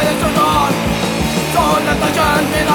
Kärlek Don't Från